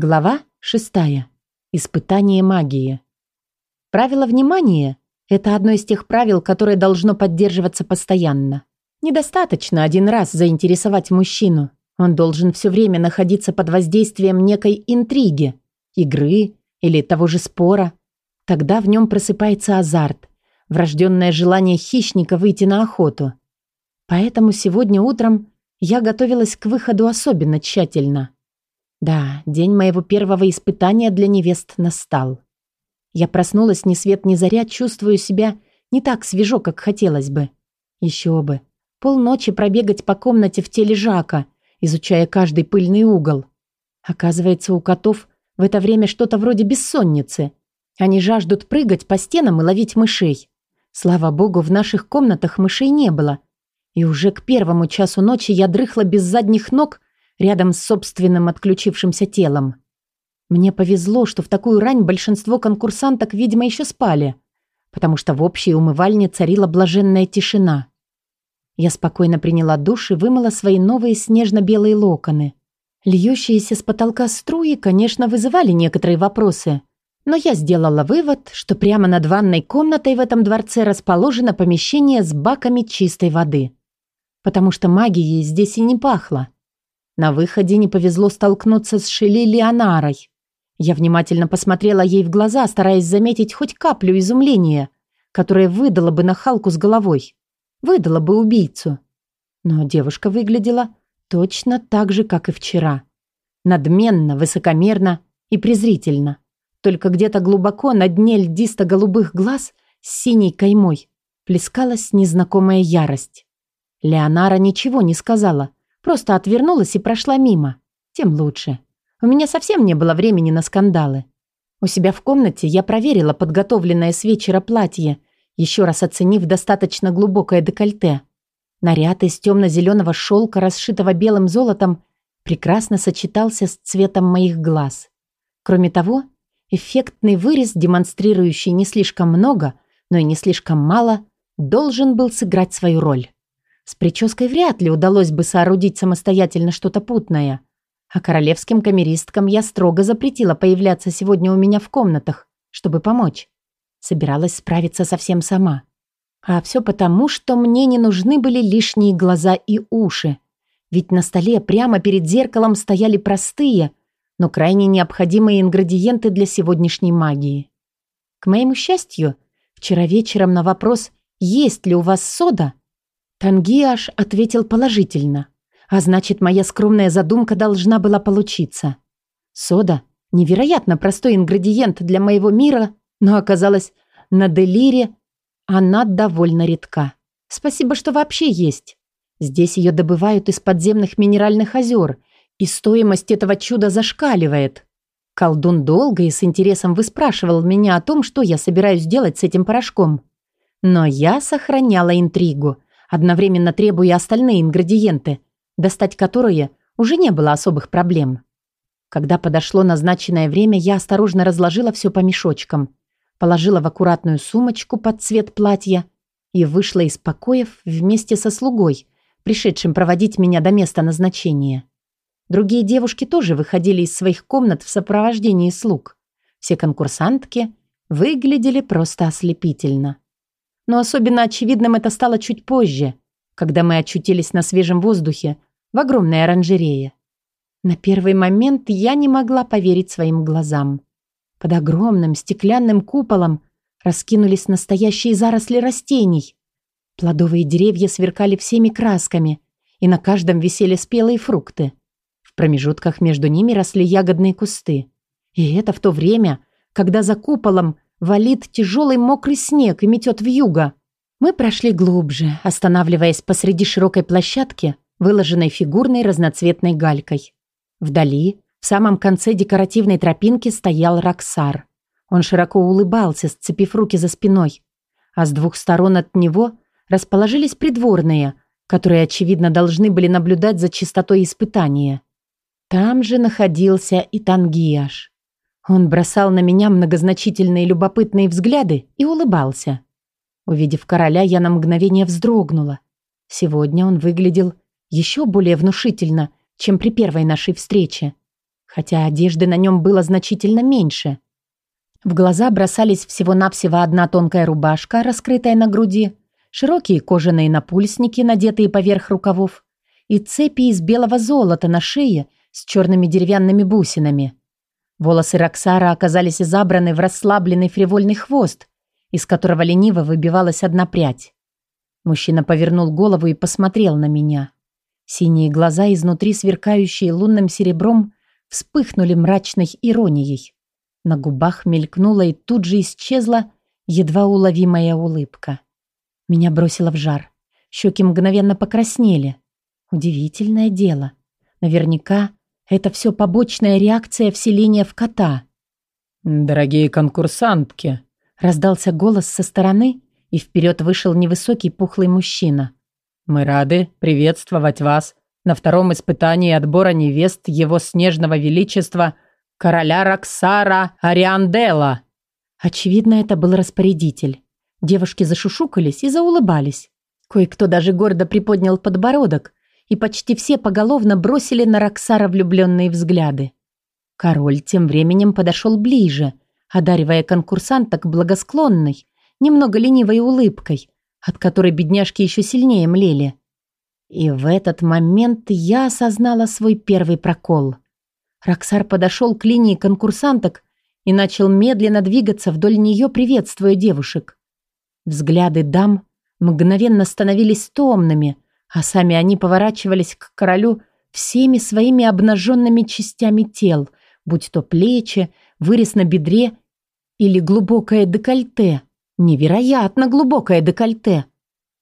Глава шестая. Испытание магии. Правило внимания – это одно из тех правил, которое должно поддерживаться постоянно. Недостаточно один раз заинтересовать мужчину. Он должен все время находиться под воздействием некой интриги, игры или того же спора. Тогда в нем просыпается азарт, врожденное желание хищника выйти на охоту. Поэтому сегодня утром я готовилась к выходу особенно тщательно – да, день моего первого испытания для невест настал. Я проснулась ни свет ни заря, чувствую себя не так свежо, как хотелось бы. Еще бы. Полночи пробегать по комнате в теле Жака, изучая каждый пыльный угол. Оказывается, у котов в это время что-то вроде бессонницы. Они жаждут прыгать по стенам и ловить мышей. Слава богу, в наших комнатах мышей не было. И уже к первому часу ночи я дрыхла без задних ног рядом с собственным отключившимся телом. Мне повезло, что в такую рань большинство конкурсанток, видимо, еще спали, потому что в общей умывальне царила блаженная тишина. Я спокойно приняла душ и вымыла свои новые снежно-белые локоны. Льющиеся с потолка струи, конечно, вызывали некоторые вопросы, но я сделала вывод, что прямо над ванной комнатой в этом дворце расположено помещение с баками чистой воды. Потому что магией здесь и не пахло. На выходе не повезло столкнуться с Шели Леонарой. Я внимательно посмотрела ей в глаза, стараясь заметить хоть каплю изумления, которая выдала бы нахалку с головой. Выдала бы убийцу. Но девушка выглядела точно так же, как и вчера. Надменно, высокомерно и презрительно. Только где-то глубоко на дне льдисто-голубых глаз с синей каймой плескалась незнакомая ярость. Леонара ничего не сказала, Просто отвернулась и прошла мимо. Тем лучше. У меня совсем не было времени на скандалы. У себя в комнате я проверила подготовленное с вечера платье, еще раз оценив достаточно глубокое декольте. Наряд из темно-зеленого шелка, расшитого белым золотом, прекрасно сочетался с цветом моих глаз. Кроме того, эффектный вырез, демонстрирующий не слишком много, но и не слишком мало, должен был сыграть свою роль. С прической вряд ли удалось бы соорудить самостоятельно что-то путное. А королевским камеристкам я строго запретила появляться сегодня у меня в комнатах, чтобы помочь. Собиралась справиться совсем сама. А все потому, что мне не нужны были лишние глаза и уши. Ведь на столе прямо перед зеркалом стояли простые, но крайне необходимые ингредиенты для сегодняшней магии. К моему счастью, вчера вечером на вопрос «Есть ли у вас сода?» Тангиаш ответил положительно, а значит, моя скромная задумка должна была получиться. Сода – невероятно простой ингредиент для моего мира, но оказалось, на Делире она довольно редка. Спасибо, что вообще есть. Здесь ее добывают из подземных минеральных озер, и стоимость этого чуда зашкаливает. Колдун долго и с интересом выспрашивал меня о том, что я собираюсь делать с этим порошком. Но я сохраняла интригу – одновременно требуя остальные ингредиенты, достать которые уже не было особых проблем. Когда подошло назначенное время, я осторожно разложила все по мешочкам, положила в аккуратную сумочку под цвет платья и вышла из покоев вместе со слугой, пришедшим проводить меня до места назначения. Другие девушки тоже выходили из своих комнат в сопровождении слуг. Все конкурсантки выглядели просто ослепительно. Но особенно очевидным это стало чуть позже, когда мы очутились на свежем воздухе в огромной оранжерее. На первый момент я не могла поверить своим глазам. Под огромным стеклянным куполом раскинулись настоящие заросли растений. Плодовые деревья сверкали всеми красками, и на каждом висели спелые фрукты. В промежутках между ними росли ягодные кусты. И это в то время, когда за куполом – Валит тяжелый мокрый снег и метет вьюга. Мы прошли глубже, останавливаясь посреди широкой площадки, выложенной фигурной разноцветной галькой. Вдали, в самом конце декоративной тропинки, стоял Роксар. Он широко улыбался, сцепив руки за спиной. А с двух сторон от него расположились придворные, которые, очевидно, должны были наблюдать за чистотой испытания. Там же находился и Тангияш. Он бросал на меня многозначительные любопытные взгляды и улыбался. Увидев короля, я на мгновение вздрогнула. Сегодня он выглядел еще более внушительно, чем при первой нашей встрече. хотя одежды на нем было значительно меньше. В глаза бросались всего-навсего одна тонкая рубашка, раскрытая на груди, широкие кожаные напульсники, надетые поверх рукавов, и цепи из белого золота на шее с черными деревянными бусинами. Волосы Роксара оказались забраны в расслабленный фривольный хвост, из которого лениво выбивалась одна прядь. Мужчина повернул голову и посмотрел на меня. Синие глаза, изнутри сверкающие лунным серебром, вспыхнули мрачной иронией. На губах мелькнула и тут же исчезла едва уловимая улыбка. Меня бросило в жар. Щеки мгновенно покраснели. Удивительное дело. Наверняка это все побочная реакция вселения в кота. «Дорогие конкурсантки!» Раздался голос со стороны, и вперед вышел невысокий пухлый мужчина. «Мы рады приветствовать вас на втором испытании отбора невест его снежного величества короля Роксара Ариандела». Очевидно, это был распорядитель. Девушки зашушукались и заулыбались. Кое-кто даже гордо приподнял подбородок, и почти все поголовно бросили на Роксара влюбленные взгляды. Король тем временем подошел ближе, одаривая конкурсанток благосклонной, немного ленивой улыбкой, от которой бедняжки еще сильнее млели. И в этот момент я осознала свой первый прокол. Роксар подошел к линии конкурсанток и начал медленно двигаться вдоль нее, приветствуя девушек. Взгляды дам мгновенно становились томными – а сами они поворачивались к королю всеми своими обнаженными частями тел, будь то плечи, вырез на бедре или глубокое декольте. Невероятно глубокое декольте.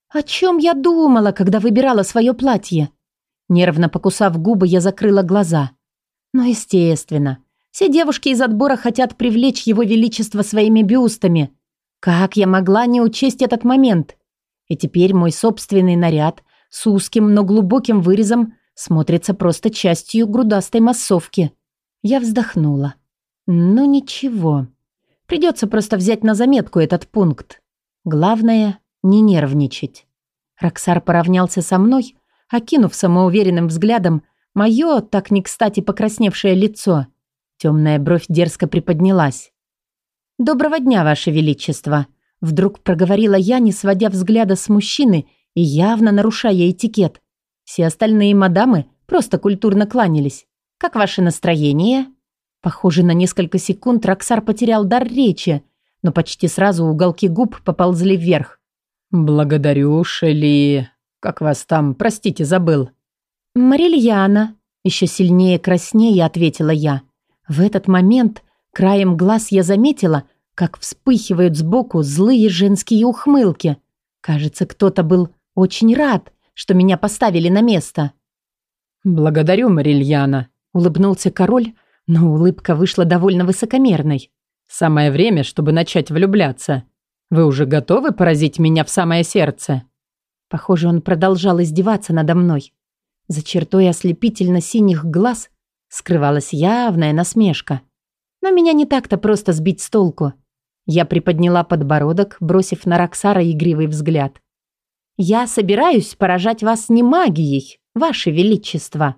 О чем я думала, когда выбирала свое платье? Нервно покусав губы, я закрыла глаза. Но, естественно, все девушки из отбора хотят привлечь его величество своими бюстами. Как я могла не учесть этот момент? И теперь мой собственный наряд с узким, но глубоким вырезом смотрится просто частью грудастой массовки. Я вздохнула. Ну ничего. Придется просто взять на заметку этот пункт. Главное — не нервничать. Роксар поравнялся со мной, окинув самоуверенным взглядом мое, так не кстати, покрасневшее лицо. Темная бровь дерзко приподнялась. «Доброго дня, Ваше Величество!» Вдруг проговорила я, не сводя взгляда с мужчины явно нарушая этикет. Все остальные мадамы просто культурно кланялись. «Как ваше настроение?» Похоже, на несколько секунд Роксар потерял дар речи, но почти сразу уголки губ поползли вверх. «Благодарю, Шелли. Как вас там? Простите, забыл». «Марильяна», — еще сильнее краснее ответила я. В этот момент краем глаз я заметила, как вспыхивают сбоку злые женские ухмылки. Кажется, кто-то был очень рад, что меня поставили на место». «Благодарю, Марильяна», — улыбнулся король, но улыбка вышла довольно высокомерной. «Самое время, чтобы начать влюбляться. Вы уже готовы поразить меня в самое сердце?» Похоже, он продолжал издеваться надо мной. За чертой ослепительно-синих глаз скрывалась явная насмешка. Но меня не так-то просто сбить с толку. Я приподняла подбородок, бросив на Роксара игривый взгляд. Я собираюсь поражать вас не магией, ваше величество».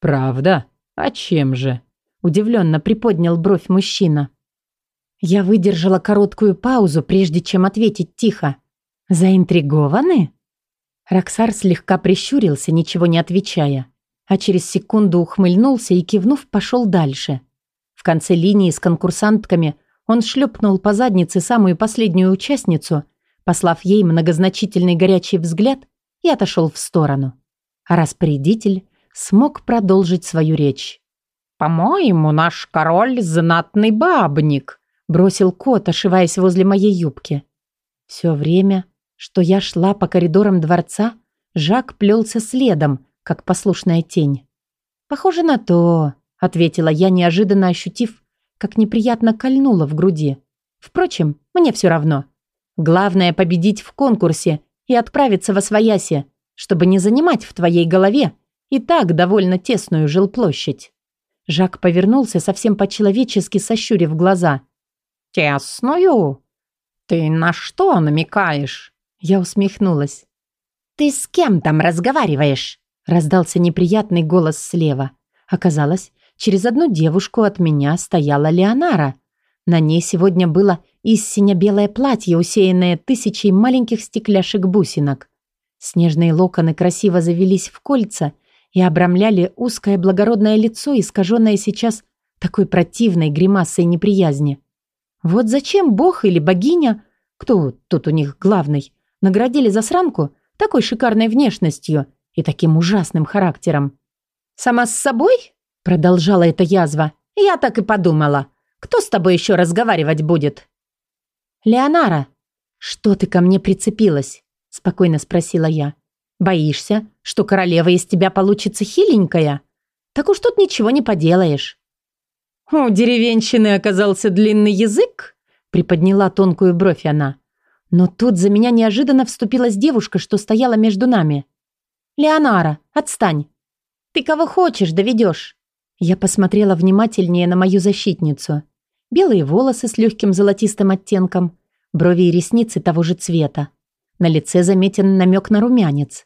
«Правда? А чем же?» Удивленно приподнял бровь мужчина. Я выдержала короткую паузу, прежде чем ответить тихо. «Заинтригованы?» Роксар слегка прищурился, ничего не отвечая, а через секунду ухмыльнулся и, кивнув, пошел дальше. В конце линии с конкурсантками он шлепнул по заднице самую последнюю участницу послав ей многозначительный горячий взгляд и отошел в сторону. Распорядитель смог продолжить свою речь. «По-моему, наш король – знатный бабник», – бросил кот, ошиваясь возле моей юбки. Все время, что я шла по коридорам дворца, Жак плелся следом, как послушная тень. «Похоже на то», — ответила я, неожиданно ощутив, как неприятно кольнуло в груди. «Впрочем, мне все равно. Главное победить в конкурсе и отправиться во свояси, чтобы не занимать в твоей голове и так довольно тесную жилплощадь. Жак повернулся совсем по-человечески, сощурив глаза. «Тесную? Ты на что намекаешь?» Я усмехнулась. «Ты с кем там разговариваешь?» Раздался неприятный голос слева. Оказалось, через одну девушку от меня стояла Леонара. На ней сегодня было истинно белое платье, усеянное тысячей маленьких стекляшек-бусинок. Снежные локоны красиво завелись в кольца и обрамляли узкое благородное лицо, искаженное сейчас такой противной гримасой неприязни. Вот зачем бог или богиня, кто тут у них главный, наградили засранку такой шикарной внешностью и таким ужасным характером. «Сама с собой?» – продолжала эта язва. «Я так и подумала. Кто с тобой еще разговаривать будет?» «Леонара, что ты ко мне прицепилась?» – спокойно спросила я. «Боишься, что королева из тебя получится хиленькая? Так уж тут ничего не поделаешь». «У деревенщины оказался длинный язык?» – приподняла тонкую бровь она. Но тут за меня неожиданно вступилась девушка, что стояла между нами. «Леонара, отстань! Ты кого хочешь доведешь?» Я посмотрела внимательнее на мою защитницу. Белые волосы с легким золотистым оттенком, брови и ресницы того же цвета. На лице заметен намек на румянец.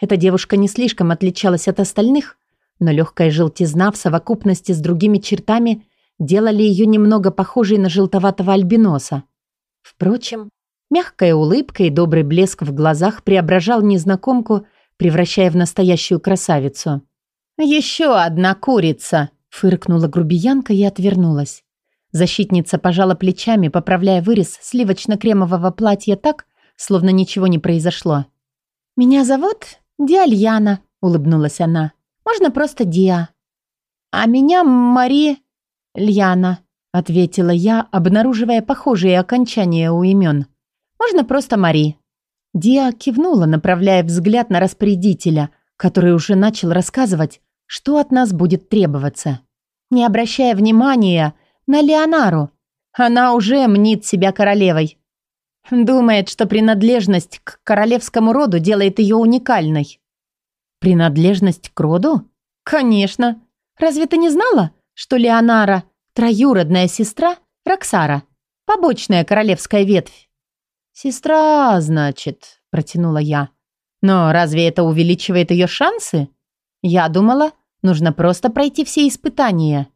Эта девушка не слишком отличалась от остальных, но легкая желтизна в совокупности с другими чертами делали ее немного похожей на желтоватого альбиноса. Впрочем, мягкая улыбка и добрый блеск в глазах преображал незнакомку, превращая в настоящую красавицу. «Еще одна курица!» – фыркнула грубиянка и отвернулась. Защитница пожала плечами, поправляя вырез сливочно-кремового платья так, словно ничего не произошло. «Меня зовут Диальяна», – улыбнулась она. Можно просто Диа». «А меня Мари Льяна», — ответила я, обнаруживая похожие окончания у имен. «Можно просто Мари». Диа кивнула, направляя взгляд на распорядителя, который уже начал рассказывать, что от нас будет требоваться. Не обращая внимания на Леонару, она уже мнит себя королевой. Думает, что принадлежность к королевскому роду делает ее уникальной. Принадлежность к роду? Конечно. Разве ты не знала, что Леонара – троюродная сестра Роксара, побочная королевская ветвь? Сестра, значит, протянула я. Но разве это увеличивает ее шансы? Я думала, нужно просто пройти все испытания.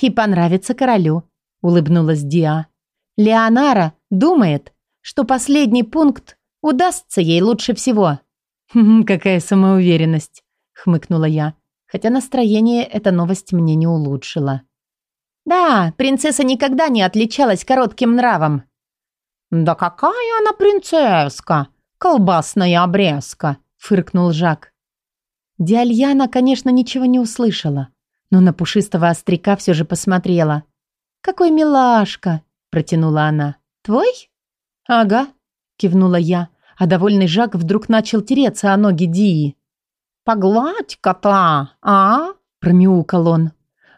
И понравиться королю, улыбнулась Диа. Леонара думает, что последний пункт удастся ей лучше всего. «Какая самоуверенность!» — хмыкнула я, хотя настроение эта новость мне не улучшила. «Да, принцесса никогда не отличалась коротким нравом». «Да какая она принцесска! Колбасная обрезка!» — фыркнул Жак. Диальяна, конечно, ничего не услышала, но на пушистого остряка все же посмотрела. «Какой милашка!» — протянула она. «Твой?» «Ага», — кивнула я, а довольный Жак вдруг начал тереться о ноги Дии. «Погладь кота, а?» – промяукал он.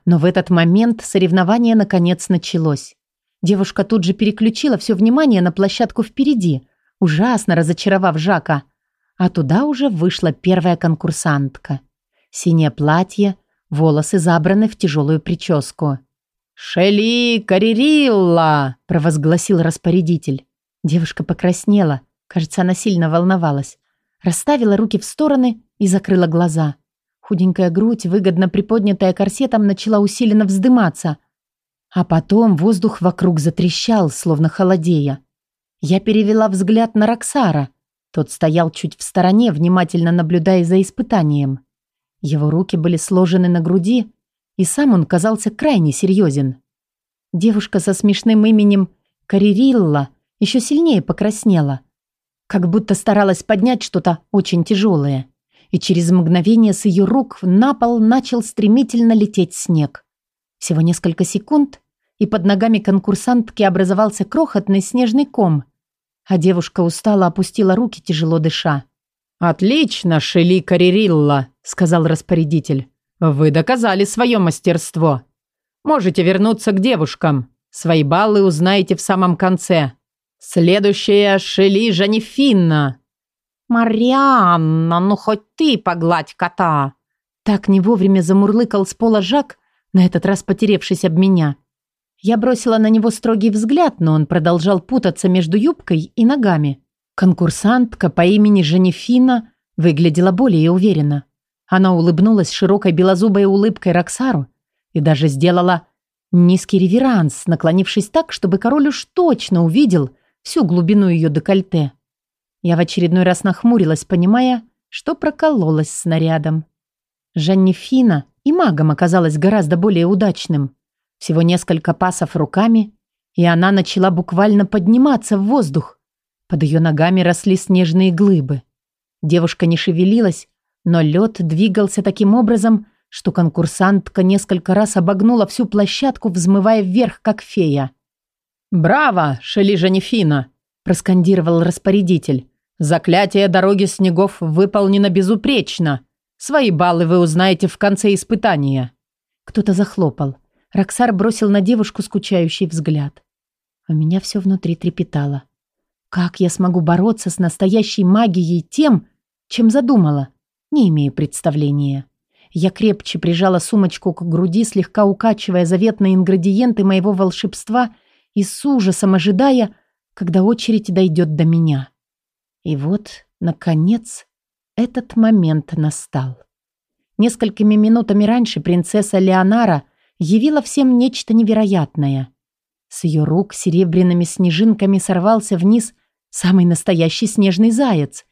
Но в этот момент соревнование наконец началось. Девушка тут же переключила все внимание на площадку впереди, ужасно разочаровав Жака. А туда уже вышла первая конкурсантка. Синее платье, волосы забраны в тяжелую прическу. «Шели Каририлла!» – провозгласил распорядитель. Девушка покраснела – Кажется, она сильно волновалась. Расставила руки в стороны и закрыла глаза. Худенькая грудь, выгодно приподнятая корсетом, начала усиленно вздыматься. А потом воздух вокруг затрещал, словно холодея. Я перевела взгляд на Роксара. Тот стоял чуть в стороне, внимательно наблюдая за испытанием. Его руки были сложены на груди, и сам он казался крайне серьезен. Девушка со смешным именем Каририлла еще сильнее покраснела – как будто старалась поднять что-то очень тяжелое. И через мгновение с ее рук на пол начал стремительно лететь снег. Всего несколько секунд, и под ногами конкурсантки образовался крохотный снежный ком, а девушка устало опустила руки, тяжело дыша. «Отлично, Шели Каририлла», — сказал распорядитель. «Вы доказали свое мастерство. Можете вернуться к девушкам. Свои баллы узнаете в самом конце. Следующая Шели Жанифинна. «Марианна, ну хоть ты погладь кота!» Так не вовремя замурлыкал с пола Жак, на этот раз потеревшись об меня. Я бросила на него строгий взгляд, но он продолжал путаться между юбкой и ногами. Конкурсантка по имени Жанифина выглядела более уверенно. Она улыбнулась широкой белозубой улыбкой Роксару и даже сделала низкий реверанс, наклонившись так, чтобы король уж точно увидел всю глубину ее декольте. Я в очередной раз нахмурилась, понимая, что прокололась снарядом. Жаннифина и магом оказалась гораздо более удачным. Всего несколько пасов руками, и она начала буквально подниматься в воздух. Под ее ногами росли снежные глыбы. Девушка не шевелилась, но лед двигался таким образом, что конкурсантка несколько раз обогнула всю площадку, взмывая вверх, как фея. «Браво, Шели Жанифина!» – проскандировал распорядитель. «Заклятие дороги снегов выполнено безупречно. Свои баллы вы узнаете в конце испытания». Кто-то захлопал. Роксар бросил на девушку скучающий взгляд. У меня все внутри трепетало. Как я смогу бороться с настоящей магией тем, чем задумала? Не имею представления. Я крепче прижала сумочку к груди, слегка укачивая заветные ингредиенты моего волшебства и с ужасом ожидая, когда очередь дойдет до меня. И вот, наконец, этот момент настал. Несколькими минутами раньше принцесса Леонара явила всем нечто невероятное. С ее рук серебряными снежинками сорвался вниз самый настоящий снежный заяц.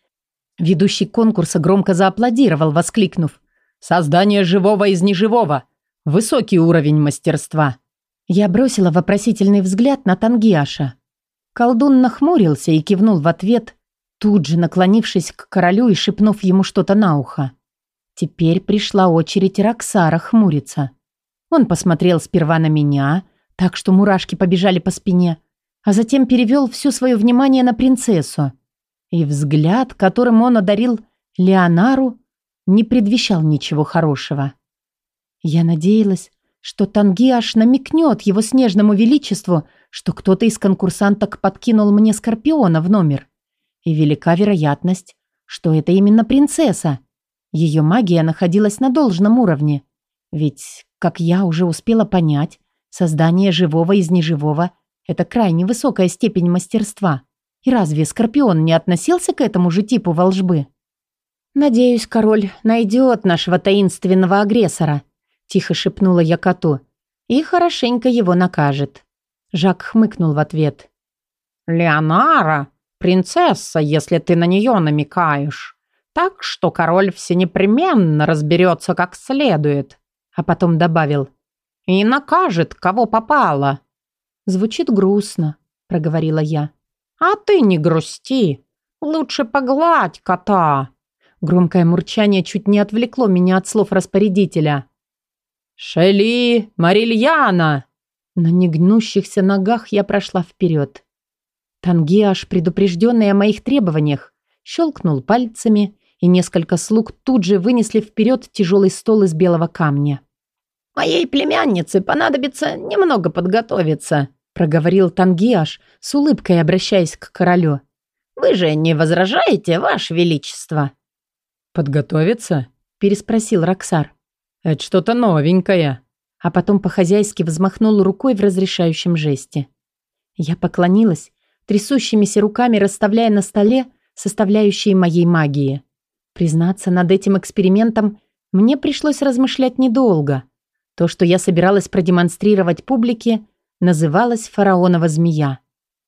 Ведущий конкурса громко зааплодировал, воскликнув «Создание живого из неживого! Высокий уровень мастерства!» Я бросила вопросительный взгляд на Тангиаша. Колдун нахмурился и кивнул в ответ, тут же наклонившись к королю и шепнув ему что-то на ухо. Теперь пришла очередь Роксара хмуриться. Он посмотрел сперва на меня, так что мурашки побежали по спине, а затем перевел все свое внимание на принцессу. И взгляд, которым он одарил Леонару, не предвещал ничего хорошего. Я надеялась, что Тангиаш намекнет его снежному величеству, что кто-то из конкурсанток подкинул мне скорпиона в номер. И велика вероятность, что это именно принцесса. Ее магия находилась на должном уровне. Ведь, как я уже успела понять, создание живого из неживого – это крайне высокая степень мастерства. И разве скорпион не относился к этому же типу волжбы? «Надеюсь, король найдет нашего таинственного агрессора», Тихо шепнула я коту. «И хорошенько его накажет». Жак хмыкнул в ответ. «Леонара, принцесса, если ты на нее намекаешь. Так что король все непременно разберется как следует». А потом добавил. «И накажет, кого попало». «Звучит грустно», — проговорила я. «А ты не грусти. Лучше погладь кота». Громкое мурчание чуть не отвлекло меня от слов распорядителя. «Шели! Марильяна!» На негнущихся ногах я прошла вперед. Тангиаш, предупрежденный о моих требованиях, щелкнул пальцами, и несколько слуг тут же вынесли вперед тяжелый стол из белого камня. «Моей племяннице понадобится немного подготовиться», проговорил Тангиаш, с улыбкой обращаясь к королю. «Вы же не возражаете, ваше величество?» «Подготовиться?» переспросил Роксар. «Это что-то новенькое». А потом по-хозяйски взмахнул рукой в разрешающем жесте. Я поклонилась, трясущимися руками расставляя на столе составляющие моей магии. Признаться, над этим экспериментом мне пришлось размышлять недолго. То, что я собиралась продемонстрировать публике, называлось «фараонова змея».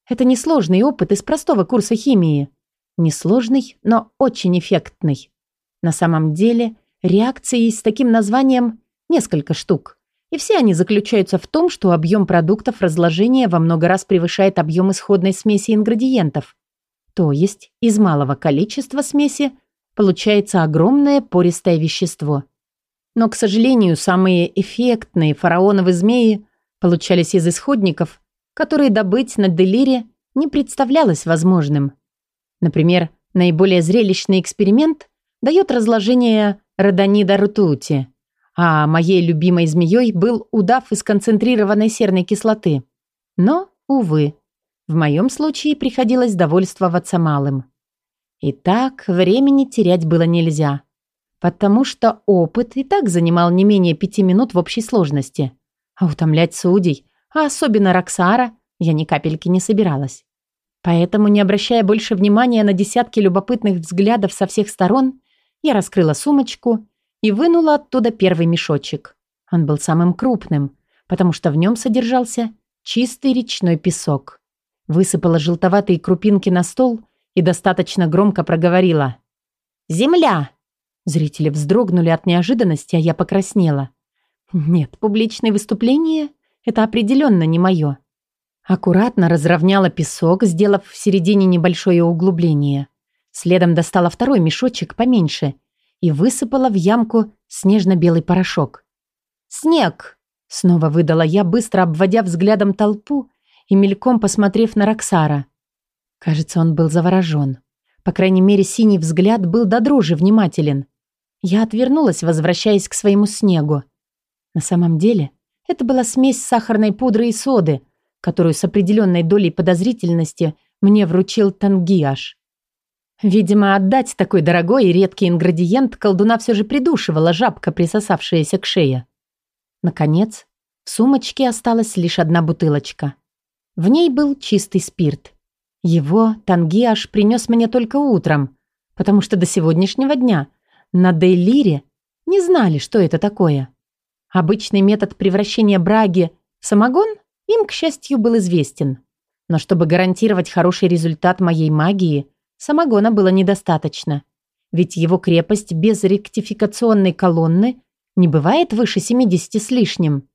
Это несложный опыт из простого курса химии. Несложный, но очень эффектный. На самом деле, Реакций с таким названием несколько штук. И все они заключаются в том, что объем продуктов разложения во много раз превышает объем исходной смеси ингредиентов. То есть из малого количества смеси получается огромное пористое вещество. Но, к сожалению, самые эффектные фараоновые змеи получались из исходников, которые добыть на Делире не представлялось возможным. Например, наиболее зрелищный эксперимент дает разложение родонида ртути, а моей любимой змеей был удав из концентрированной серной кислоты. Но, увы, в моем случае приходилось довольствоваться малым. Итак, времени терять было нельзя, потому что опыт и так занимал не менее пяти минут в общей сложности. А утомлять судей, а особенно Роксара, я ни капельки не собиралась. Поэтому, не обращая больше внимания на десятки любопытных взглядов со всех сторон, я раскрыла сумочку и вынула оттуда первый мешочек. Он был самым крупным, потому что в нем содержался чистый речной песок. Высыпала желтоватые крупинки на стол и достаточно громко проговорила. «Земля!» Зрители вздрогнули от неожиданности, а я покраснела. Нет, публичные выступления – это определенно не мое. Аккуратно разровняла песок, сделав в середине небольшое углубление. Следом достала второй мешочек поменьше и высыпала в ямку снежно-белый порошок. «Снег!» – снова выдала я, быстро обводя взглядом толпу и мельком посмотрев на Роксара. Кажется, он был заворожен. По крайней мере, синий взгляд был до дрожи внимателен. Я отвернулась, возвращаясь к своему снегу. На самом деле, это была смесь сахарной пудры и соды, которую с определенной долей подозрительности мне вручил Тангиаш. Видимо, отдать такой дорогой и редкий ингредиент колдуна все же придушивала жабка, присосавшаяся к шее. Наконец, в сумочке осталась лишь одна бутылочка. В ней был чистый спирт. Его Тангиаш принес мне только утром, потому что до сегодняшнего дня на Дейлире не знали, что это такое. Обычный метод превращения браги в самогон им, к счастью, был известен. Но чтобы гарантировать хороший результат моей магии, самогона было недостаточно. Ведь его крепость без ректификационной колонны не бывает выше 70 с лишним.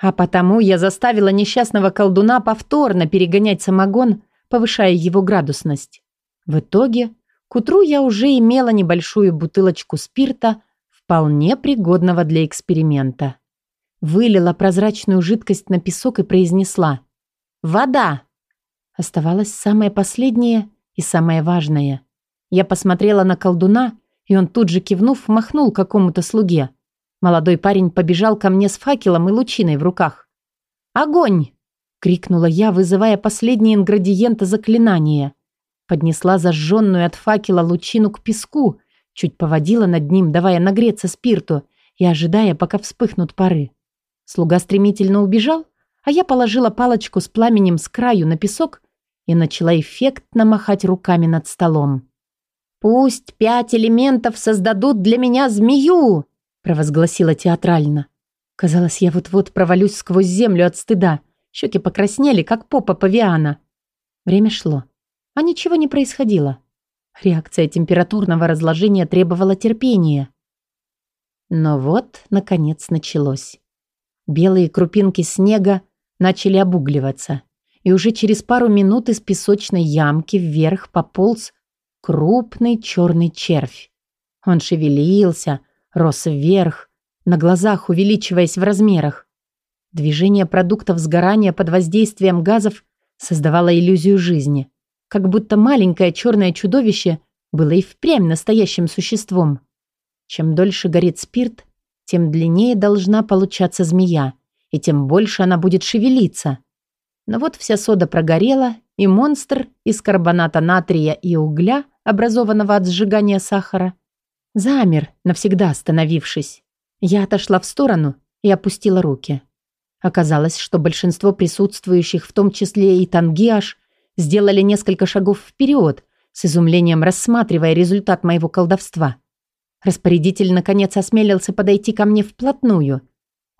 А потому я заставила несчастного колдуна повторно перегонять самогон, повышая его градусность. В итоге к утру я уже имела небольшую бутылочку спирта, вполне пригодного для эксперимента. Вылила прозрачную жидкость на песок и произнесла «Вода!». Оставалось самое последнее и самое важное. Я посмотрела на колдуна, и он тут же кивнув, махнул какому-то слуге. Молодой парень побежал ко мне с факелом и лучиной в руках. «Огонь!» — крикнула я, вызывая последние ингредиенты заклинания. Поднесла зажженную от факела лучину к песку, чуть поводила над ним, давая нагреться спирту и ожидая, пока вспыхнут пары. Слуга стремительно убежал, а я положила палочку с пламенем с краю на песок и начала эффектно махать руками над столом. «Пусть пять элементов создадут для меня змею!» провозгласила театрально. Казалось, я вот-вот провалюсь сквозь землю от стыда. Щеки покраснели, как попа павиана. Время шло а ничего не происходило. Реакция температурного разложения требовала терпения. Но вот, наконец, началось. Белые крупинки снега начали обугливаться, и уже через пару минут из песочной ямки вверх пополз крупный черный червь. Он шевелился, рос вверх, на глазах увеличиваясь в размерах. Движение продуктов сгорания под воздействием газов создавало иллюзию жизни как будто маленькое черное чудовище было и впрямь настоящим существом. Чем дольше горит спирт, тем длиннее должна получаться змея, и тем больше она будет шевелиться. Но вот вся сода прогорела, и монстр из карбоната натрия и угля, образованного от сжигания сахара, замер, навсегда остановившись. Я отошла в сторону и опустила руки. Оказалось, что большинство присутствующих, в том числе и Тангиаш, сделали несколько шагов вперед, с изумлением рассматривая результат моего колдовства. Распорядитель, наконец, осмелился подойти ко мне вплотную.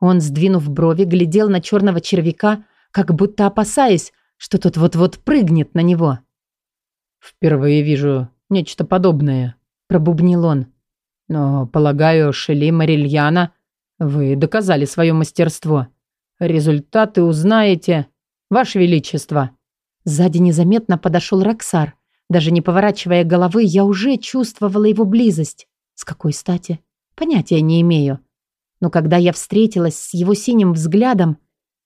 Он, сдвинув брови, глядел на черного червяка, как будто опасаясь, что тот вот-вот прыгнет на него. «Впервые вижу нечто подобное», – пробубнил он. «Но, полагаю, Шели Марильяна, вы доказали свое мастерство. Результаты узнаете, Ваше Величество». Сзади незаметно подошел Роксар. Даже не поворачивая головы, я уже чувствовала его близость. С какой стати? Понятия не имею. Но когда я встретилась с его синим взглядом,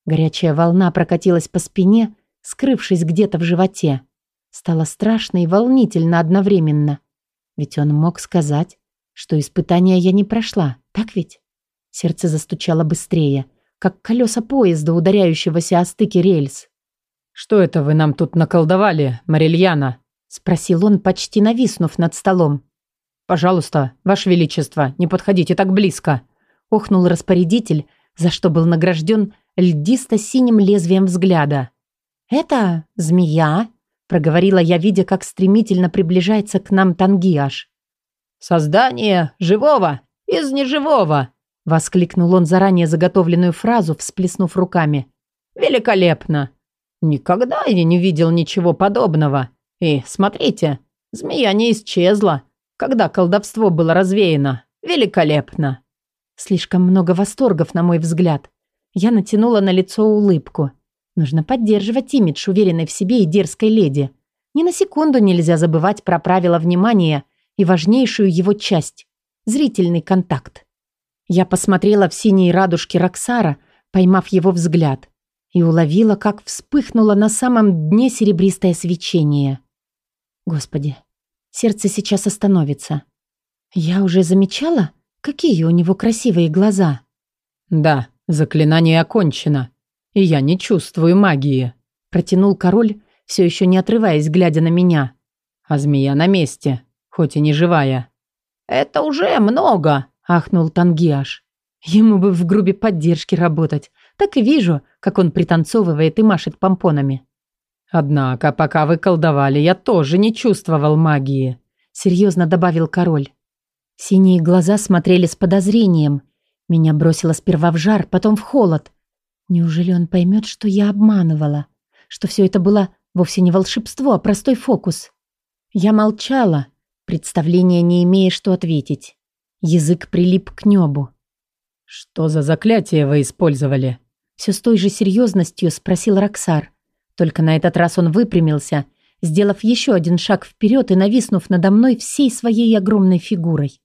горячая волна прокатилась по спине, скрывшись где-то в животе. Стало страшно и волнительно одновременно. Ведь он мог сказать, что испытания я не прошла, так ведь? Сердце застучало быстрее, как колеса поезда, ударяющегося о стыке рельс. «Что это вы нам тут наколдовали, Марильяна?» – спросил он, почти нависнув над столом. «Пожалуйста, Ваше Величество, не подходите так близко!» – охнул распорядитель, за что был награжден льдисто-синим лезвием взгляда. «Это змея?» – проговорила я, видя, как стремительно приближается к нам Тангиаш. «Создание живого из неживого!» Воскликнул он заранее заготовленную фразу, всплеснув руками. «Великолепно! Никогда я не видел ничего подобного. И, смотрите, змея не исчезла, когда колдовство было развеяно. Великолепно!» Слишком много восторгов, на мой взгляд. Я натянула на лицо улыбку. Нужно поддерживать имидж уверенной в себе и дерзкой леди. Ни на секунду нельзя забывать про правила внимания и важнейшую его часть – зрительный контакт. Я посмотрела в синие радужки Роксара, поймав его взгляд, и уловила, как вспыхнуло на самом дне серебристое свечение. Господи, сердце сейчас остановится. Я уже замечала, какие у него красивые глаза. Да, заклинание окончено, и я не чувствую магии, протянул король, все еще не отрываясь, глядя на меня. А змея на месте, хоть и не живая. Это уже много, ахнул Тангиаш. Ему бы в грубе поддержки работать. Так и вижу, как он пританцовывает и машет помпонами. Однако, пока вы колдовали, я тоже не чувствовал магии, серьезно добавил король. Синие глаза смотрели с подозрением. Меня бросило сперва в жар, потом в холод. Неужели он поймет, что я обманывала? Что все это было вовсе не волшебство, а простой фокус? Я молчала, представления не имея, что ответить. Язык прилип к небу. «Что за заклятие вы использовали?» Все с той же серьезностью спросил Роксар. Только на этот раз он выпрямился, сделав еще один шаг вперед и нависнув надо мной всей своей огромной фигурой.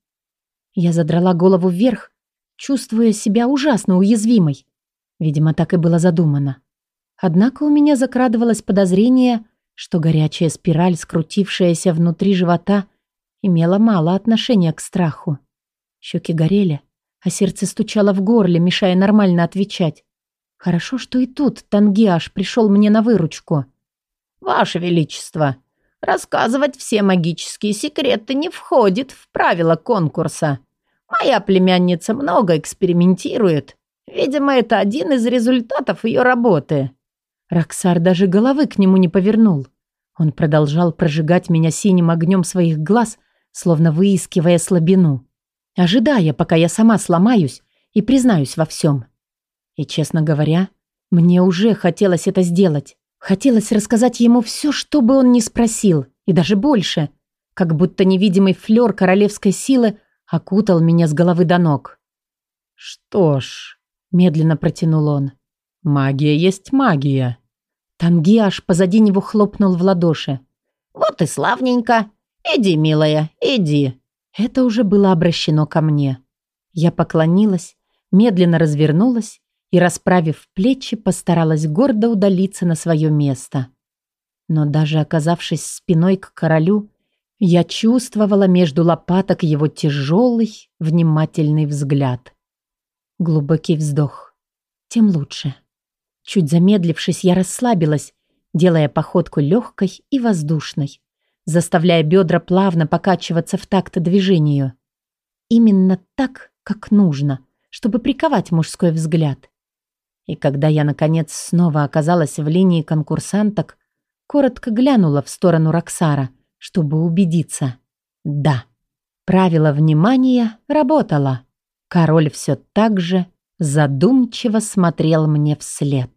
Я задрала голову вверх, чувствуя себя ужасно уязвимой. Видимо, так и было задумано. Однако у меня закрадывалось подозрение, что горячая спираль, скрутившаяся внутри живота, имела мало отношения к страху. Щеки горели, а сердце стучало в горле, мешая нормально отвечать. Хорошо, что и тут Тангиаш пришел мне на выручку. «Ваше Величество, рассказывать все магические секреты не входит в правила конкурса. Моя племянница много экспериментирует. Видимо, это один из результатов ее работы». Роксар даже головы к нему не повернул. Он продолжал прожигать меня синим огнем своих глаз, словно выискивая слабину ожидая, пока я сама сломаюсь и признаюсь во всем. И, честно говоря, мне уже хотелось это сделать. Хотелось рассказать ему все, что бы он ни спросил, и даже больше, как будто невидимый флер королевской силы окутал меня с головы до ног. «Что ж», — медленно протянул он, — «магия есть магия». Танги аж позади него хлопнул в ладоши. «Вот и славненько. Иди, милая, иди». Это уже было обращено ко мне. Я поклонилась, медленно развернулась и, расправив плечи, постаралась гордо удалиться на свое место. Но даже оказавшись спиной к королю, я чувствовала между лопаток его тяжелый, внимательный взгляд. Глубокий вздох. Тем лучше. Чуть замедлившись, я расслабилась, делая походку легкой и воздушной заставляя бедра плавно покачиваться в такт движению. Именно так, как нужно, чтобы приковать мужской взгляд. И когда я, наконец, снова оказалась в линии конкурсанток, коротко глянула в сторону Роксара, чтобы убедиться. Да, правило внимания работало. Король все так же задумчиво смотрел мне вслед.